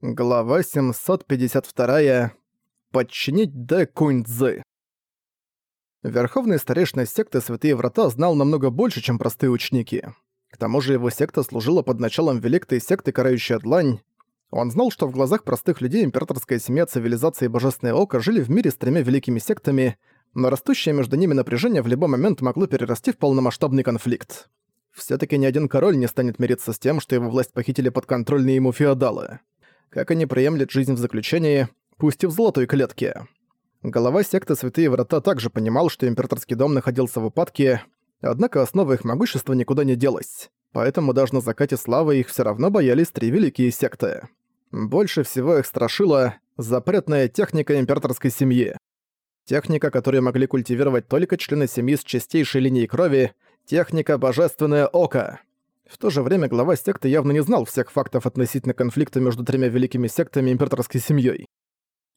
Глава 752. Подчинить Дэ Куньцзы. Верховный старейшина секты Святые Врата знал намного больше, чем простые ученики. К тому же его секта служила под началом великой секты Карающая Длань. Он знал, что в глазах простых людей императорская семья цивилизации и Божественное Око жили в мире с тремя великими сектами, но растущее между ними напряжение в любой момент могло перерасти в полномасштабный конфликт. все таки ни один король не станет мириться с тем, что его власть похитили подконтрольные ему феодалы как они приемлят жизнь в заключении, пусть и в золотой клетке. Голова секты Святые Врата также понимал, что императорский дом находился в упадке, однако основа их могущества никуда не делась, поэтому даже на закате славы их все равно боялись три великие секты. Больше всего их страшила запретная техника императорской семьи. Техника, которую могли культивировать только члены семьи с чистейшей линией крови, техника «Божественное око». В то же время глава секты явно не знал всех фактов относительно конфликта между тремя великими сектами и императорской семьей.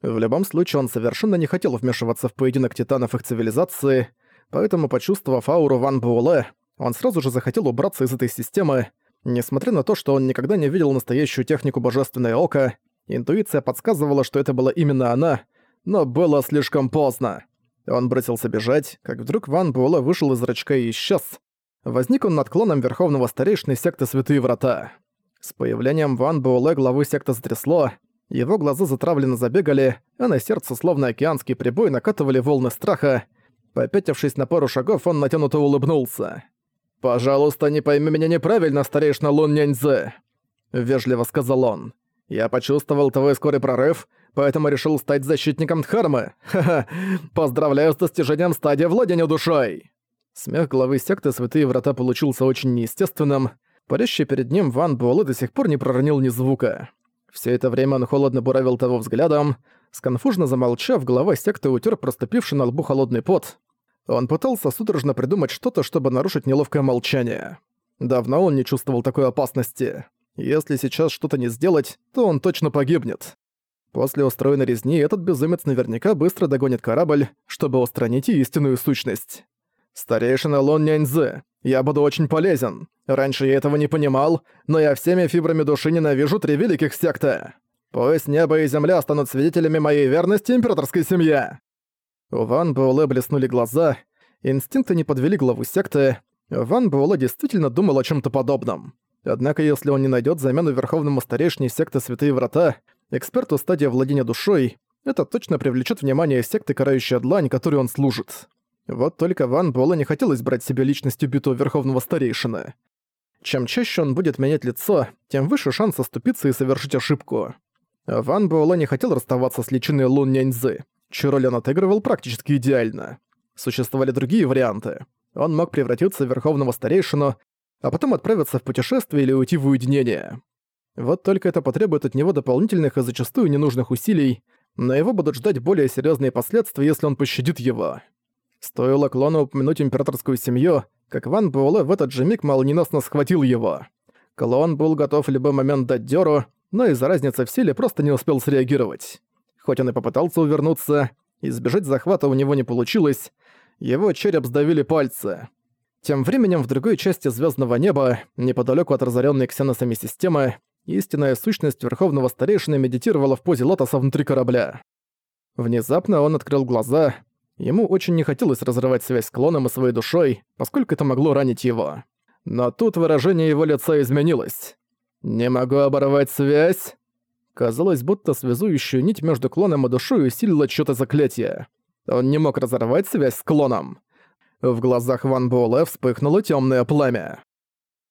В любом случае, он совершенно не хотел вмешиваться в поединок титанов их цивилизации, поэтому, почувствовав ауру Ван Буэлэ, он сразу же захотел убраться из этой системы, несмотря на то, что он никогда не видел настоящую технику Божественное Око, интуиция подсказывала, что это была именно она, но было слишком поздно. Он бросился бежать, как вдруг Ван Буэлэ вышел из зрачка и исчез, Возник он над клоном Верховного Старейшины секты Святые Врата. С появлением Ван Буэлэ главы секты затрясло, его глаза затравленно забегали, а на сердце, словно океанский прибой, накатывали волны страха. Попятившись на пару шагов, он натянуто улыбнулся. «Пожалуйста, не пойми меня неправильно, старейшина Лун Няньзе», — вежливо сказал он. «Я почувствовал твой скорый прорыв, поэтому решил стать защитником Дхармы. Ха-ха, поздравляю с достижением стадии владения душой!» Смех главы секты Святые Врата получился очень неестественным. Парящий перед ним Ван Буэлэ до сих пор не проронил ни звука. Все это время он холодно буравил того взглядом. Сконфужно замолчав, глава секты утер проступивший на лбу холодный пот. Он пытался судорожно придумать что-то, чтобы нарушить неловкое молчание. Давно он не чувствовал такой опасности. Если сейчас что-то не сделать, то он точно погибнет. После устроенной резни этот безумец наверняка быстро догонит корабль, чтобы устранить истинную сущность. «Старейшина Лон Няньзы, я буду очень полезен. Раньше я этого не понимал, но я всеми фибрами души ненавижу три великих секты. Пусть небо и земля станут свидетелями моей верности императорской семье». У Ван Буэлэ блеснули глаза, инстинкты не подвели главу секты. Ван Буэлэ действительно думал о чем то подобном. Однако если он не найдет замену верховному старейшине секты Святые Врата, эксперту стадии владения душой, это точно привлечет внимание секты Карающая Длань, которой он служит. Вот только Ван Буэлэ не хотелось брать себе личность убитого Верховного Старейшины. Чем чаще он будет менять лицо, тем выше шанс оступиться и совершить ошибку. Ван Буэлэ не хотел расставаться с личиной Лун Няньзы, чью роль он отыгрывал практически идеально. Существовали другие варианты. Он мог превратиться в Верховного Старейшину, а потом отправиться в путешествие или уйти в уединение. Вот только это потребует от него дополнительных и зачастую ненужных усилий, но его будут ждать более серьезные последствия, если он пощадит его. Стоило клону упомянуть императорскую семью, как Ван Буэлэ в этот же миг молниеносно схватил его. Клон был готов в любой момент дать дёру, но из-за разницы в силе просто не успел среагировать. Хоть он и попытался увернуться, избежать захвата у него не получилось, его череп сдавили пальцы. Тем временем в другой части звездного неба, неподалеку от разоренной ксеносами системы, истинная сущность Верховного Старейшины медитировала в позе лотоса внутри корабля. Внезапно он открыл глаза, Ему очень не хотелось разрывать связь с клоном и своей душой, поскольку это могло ранить его. Но тут выражение его лица изменилось. «Не могу оборвать связь?» Казалось, будто связующую нить между клоном и душой усилило чьё-то заклятие. Он не мог разорвать связь с клоном. В глазах Ван Буэлэ вспыхнуло тёмное пламя.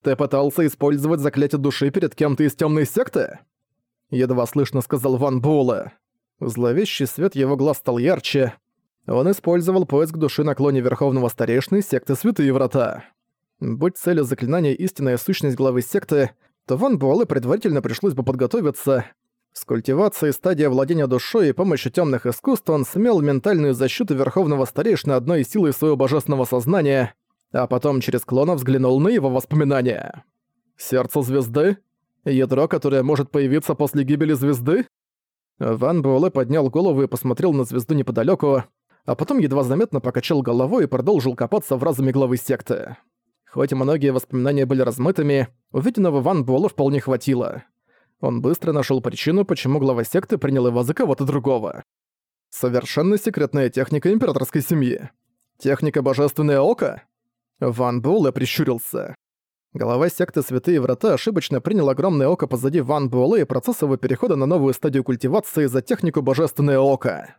«Ты пытался использовать заклятие души перед кем-то из тёмной секты?» Едва слышно сказал Ван Буэлэ. Зловещий свет его глаз стал ярче, он использовал поиск души на клоне Верховного Старейшины секты Святые Врата. Будь целью заклинания истинная сущность главы секты, то Ван Буэлэ предварительно пришлось бы подготовиться. С культивацией стадии владения душой и помощью темных искусств он смел ментальную защиту Верховного Старейшины одной силой своего божественного сознания, а потом через клона взглянул на его воспоминания. Сердце звезды? Ядро, которое может появиться после гибели звезды? Ван Буэлэ поднял голову и посмотрел на звезду неподалеку а потом едва заметно покачал головой и продолжил копаться в разуме главы секты. Хоть многие воспоминания были размытыми, увиденного Ван Буэлла вполне хватило. Он быстро нашел причину, почему глава секты принял его за кого-то другого. Совершенно секретная техника императорской семьи. Техника Божественное Око? Ван Буэлэ прищурился. Голова секты Святые Врата ошибочно принял огромное око позади Ван Буэлэ и процесс его перехода на новую стадию культивации за технику Божественное Око.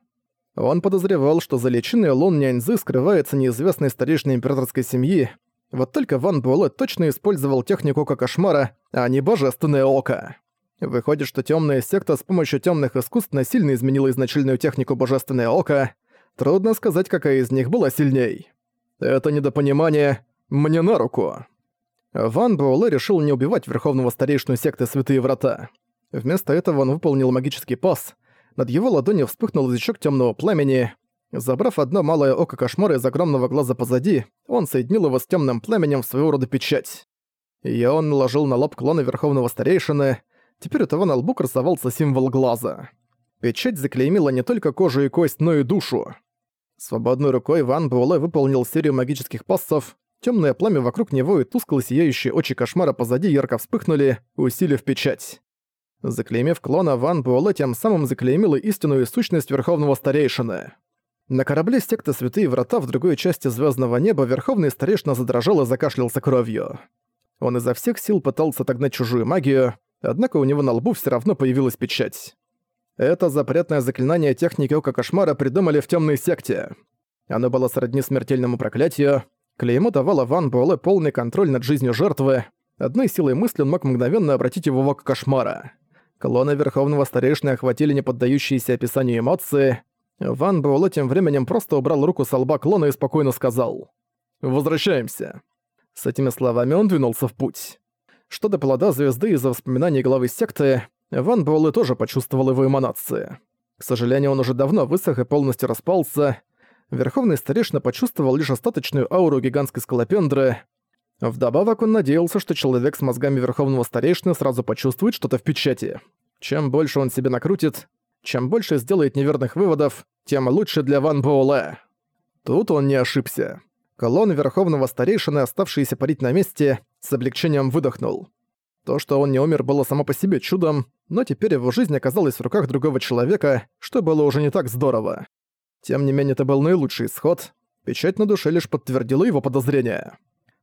Он подозревал, что за личиной Лун Няньзы скрывается неизвестный старейшина императорской семьи, вот только Ван Буэлэ точно использовал технику Ока Кошмара, а не Божественное Око. Выходит, что темная секта с помощью темных искусств насильно изменила изначальную технику Божественное Око. Трудно сказать, какая из них была сильней. Это недопонимание мне на руку. Ван Буэлэ решил не убивать Верховного Старейшину секты Святые Врата. Вместо этого он выполнил магический пас. Над его ладонью вспыхнул язычок темного пламени. Забрав одно малое око кошмара из огромного глаза позади, он соединил его с темным пламенем в своего рода печать. И он наложил на лоб клона Верховного Старейшины. Теперь у того на лбу красовался символ глаза. Печать заклеймила не только кожу и кость, но и душу. Свободной рукой Ван Буэлэ выполнил серию магических пассов, Темное пламя вокруг него и тускло сияющие очи кошмара позади ярко вспыхнули, усилив печать. Заклеймив клона, Ван Буэлэ тем самым заклеймила истинную сущность Верховного Старейшины. На корабле секты Святые Врата в другой части звездного неба Верховный Старейшина задрожал и закашлялся кровью. Он изо всех сил пытался отогнать чужую магию, однако у него на лбу все равно появилась печать. Это запретное заклинание техники Ока Кошмара придумали в темной секте. Оно было сродни смертельному проклятию, Клеймо давало Ван Буэлэ полный контроль над жизнью жертвы. Одной силой мысли он мог мгновенно обратить его в око кошмара. Клоны Верховного Старейшины охватили неподдающиеся описанию эмоции. Ван Буэлэ тем временем просто убрал руку с лба клона и спокойно сказал «Возвращаемся». С этими словами он двинулся в путь. Что до плода звезды из-за воспоминаний главы секты, Ван Буэлэ тоже почувствовал его эманации. К сожалению, он уже давно высох и полностью распался, Верховный Старейшина почувствовал лишь остаточную ауру гигантской скалопендры. Вдобавок он надеялся, что человек с мозгами Верховного Старейшины сразу почувствует что-то в печати. Чем больше он себе накрутит, чем больше сделает неверных выводов, тем лучше для Ван Боуле. Тут он не ошибся. Колонн Верховного Старейшины, оставшийся парить на месте, с облегчением выдохнул. То, что он не умер, было само по себе чудом, но теперь его жизнь оказалась в руках другого человека, что было уже не так здорово. Тем не менее, это был наилучший исход. Печать на душе лишь подтвердила его подозрения.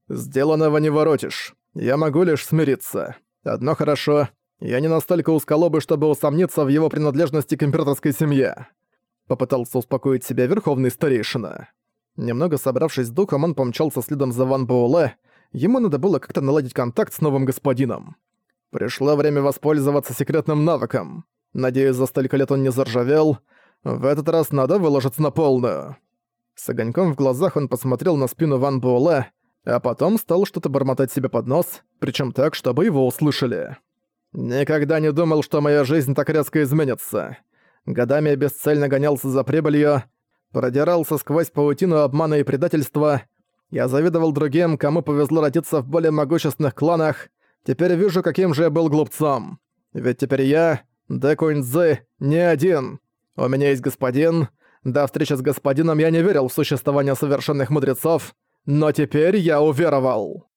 «Сделанного не воротишь. Я могу лишь смириться. Одно хорошо. Я не настолько узколобый, чтобы усомниться в его принадлежности к императорской семье». Попытался успокоить себя верховный старейшина. Немного собравшись с духом, он помчался следом за Ван Буэлэ. Ему надо было как-то наладить контакт с новым господином. Пришло время воспользоваться секретным навыком. Надеюсь, за столько лет он не заржавел. В этот раз надо выложиться на полную. С огоньком в глазах он посмотрел на спину Ван Буэлэ, а потом стал что-то бормотать себе под нос, причем так, чтобы его услышали. «Никогда не думал, что моя жизнь так резко изменится. Годами я бесцельно гонялся за прибылью, продирался сквозь паутину обмана и предательства. Я завидовал другим, кому повезло родиться в более могущественных кланах. Теперь вижу, каким же я был глупцом. Ведь теперь я, Дэкуньцзы, не один. У меня есть господин. До встречи с господином я не верил в существование совершенных мудрецов, но теперь я уверовал.